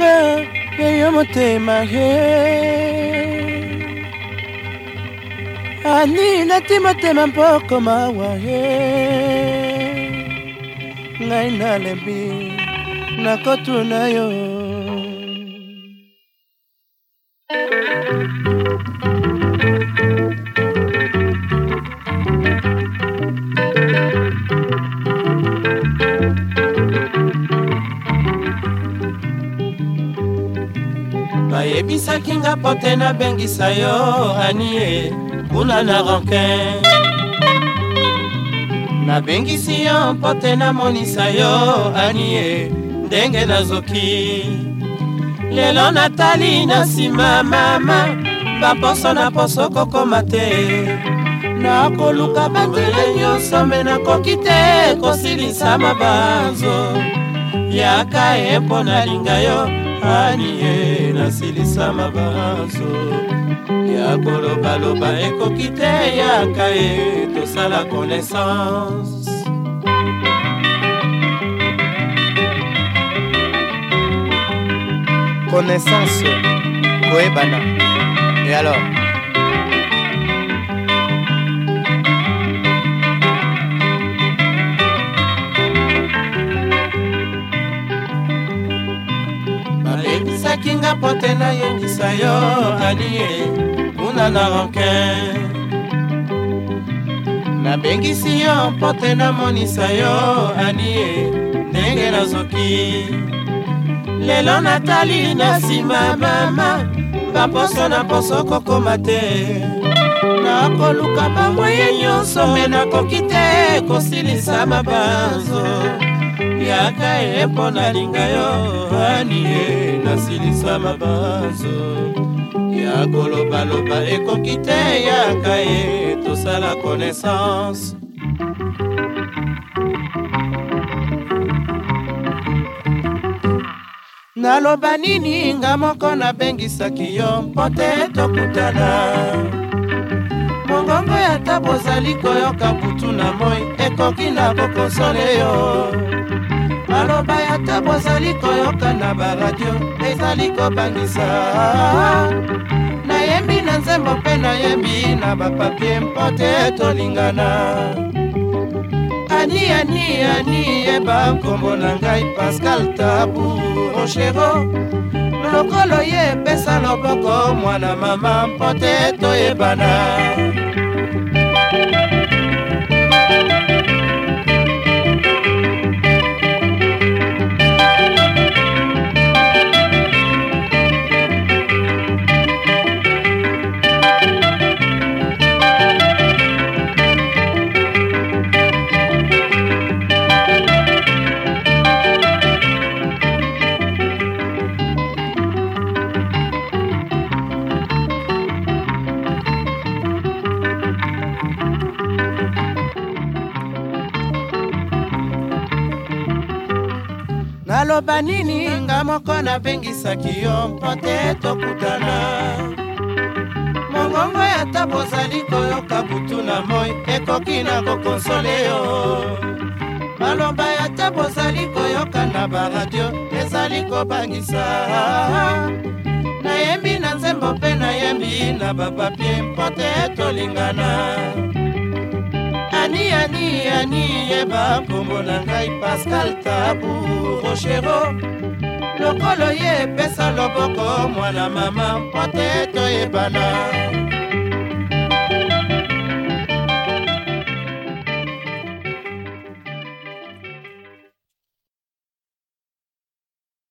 nanga eyo motema he ani nati motema mpo komawa he ngai nalembi nakotuna yo thank you bayebisaki nga po te nabengisa yo anie kuna na rankin nabengisi yo mpo te namonisa yo anie ndenge nazoki lelo natali na nsima mama bamposo na poso kokoma te nakoluka banzela nyonso me nakoki te kosilisa mabanzo yaka ye mpo nalinga yo anie nasilisa mabaranso ya kolobaloba ekoki te yaka ye tosala connaissance connaissance koyebana e alors kolinga mpo te nayebisa yo alie kuna na ronke nabengisi yo mpo te namonisa yo alie ndenge nazoki lelo natali na nsima mama baposo na poso kokoma te nakoluka bamoye nyonso me nakoki te kosilisa mabanzo yaka ye mpo nalinga yo ani ye nasilisa mabanzo ya kolobaloba ekoki te yaka ye tosala connaissance naloba nini nga moko nabengisaki yo mpo te tokutana bongo ata bozali koyoka butu na moi ekoki na kokonsole yo maloba ata bozali koyoka na baradio ezali kobangisa nayembi na nzembo mpe nayembi na bapapie mpo te tolingana ani ani ani yeba nkombo na ngai pascal tabu rochero lokolo ye epesa loboko mwana mama mpo te toyebana Thank you. naloba nini nga moko nabengisaki yo mpo te tokutana mongongo ata bozali koyoka butu na moi ekoki na kokonsole yo maloba ata bozali koyoka na baradio ezali kobangisa nayembi na nzembo mpe nayembi na bapapie mpo te tolingana ani ani ani yeba nkombo na ngai pascal tabu rochero lokolo ye epesa loboko mwana mama mpo te toyebana